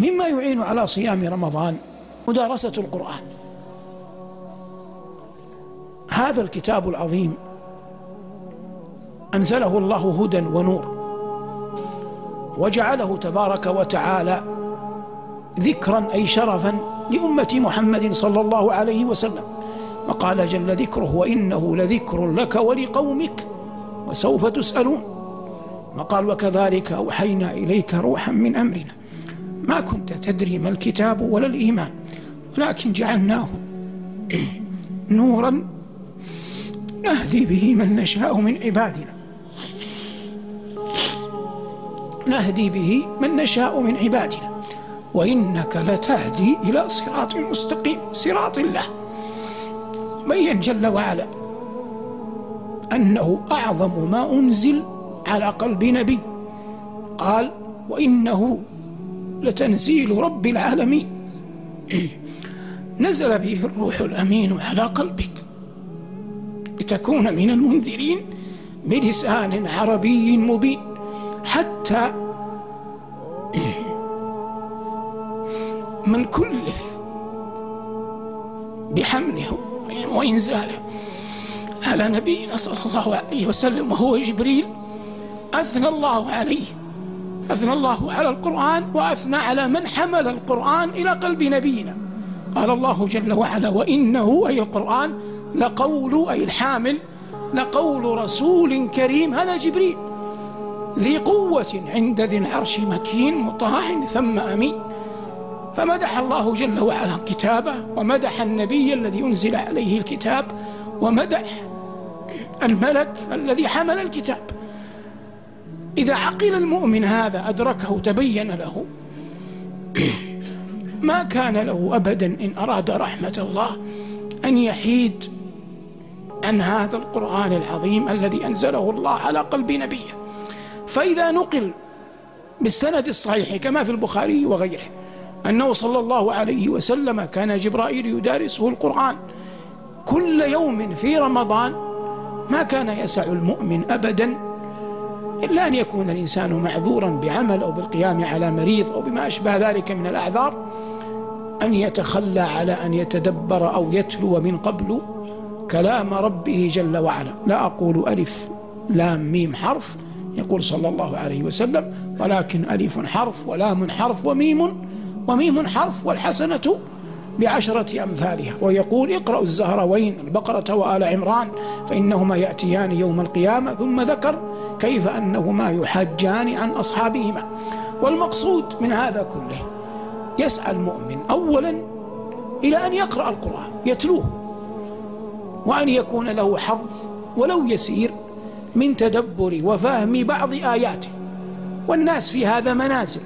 مما يعين على صيام رمضان مدارسة القرآن. هذا الكتاب العظيم أنزله الله هدى ونور وجعله تبارك وتعالى ذكرا أي شرفا لأمة محمد صلى الله عليه وسلم. وقال جل ذكره وإنه لذكر لك ولقومك وسوف تسألون. وقال وكذلك أوحينا إليك روحا من أمرنا. ما كنت تدري ما الكتاب ولا الإيمان ولكن جعلناه نورا نهدي به من نشاء من عبادنا. نهدي به من نشاء من عبادنا. وإنك لتهدي إلى صراط مستقيم صراط الله. بين جل وعلا أنه أعظم ما أنزل على قلب نبي. قال وإنه لتنزيل رب العالمين. نزل به الروح الأمين على قلبك. لتكون من المنذرين بلسان عربي مبين. حتى من كلف بحمله وإنزاله على نبينا صلى الله عليه وسلم وهو جبريل أثنى الله عليه. أثنى الله على القرآن وأثنى على من حمل القرآن إلى قلب نبينا. قال الله جل وعلا وإنه أي القرآن لقول أي الحامل لقول رسول كريم هذا جبريل. ذي قوة عند ذي العرش مكين مطاع ثم أمين. فمدح الله جل وعلا كتابه ومدح النبي الذي أنزل عليه الكتاب ومدح الملك الذي حمل الكتاب. إذا عقل المؤمن هذا أدركه تبين له ما كان له أبدا إن أراد رحمة الله أن يحيد عن هذا القرآن العظيم الذي أنزله الله على قلب نبيه. فإذا نقل بالسند الصحيح كما في البخاري وغيره أنه صلى الله عليه وسلم كان جبرائيل يدارسه القرآن كل يوم في رمضان ما كان يسع المؤمن أبدا إلا أن يكون الإنسان معذورا بعمل أو بالقيام على مريض أو بما أشبه ذلك من الأعذار أن يتخلى على أن يتدبر أو يتلو من قبل كلام ربه جل وعلا. لا أقول ألف لام ميم حرف يقول صلى الله عليه وسلم ولكن ألف حرف ولام حرف وميم وميم حرف والحسنة بعشرة أمثالها ويقول اقرأوا الزهروين البقرة وآل عمران فإنهما يأتيان يوم القيامة ثم ذكر كيف أنهما يحجان عن أصحابهما. والمقصود من هذا كله يسعى المؤمن أولا إلى أن يقرأ القرآن يتلوه وأن يكون له حظ ولو يسير من تدبر وفهم بعض آياته. والناس في هذا منازل.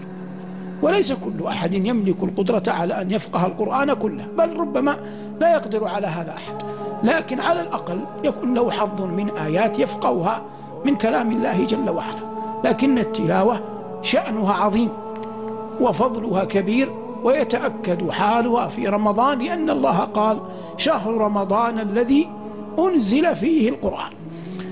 وليس كل أحد يملك القدرة على أن يفقه القرآن كله بل ربما لا يقدر على هذا أحد. لكن على الأقل يكون له حظ من آيات يفقهها من كلام الله جل وعلا. لكن التلاوة شأنها عظيم وفضلها كبير ويتأكد حالها في رمضان لأن الله قال شهر رمضان الذي أنزل فيه القرآن.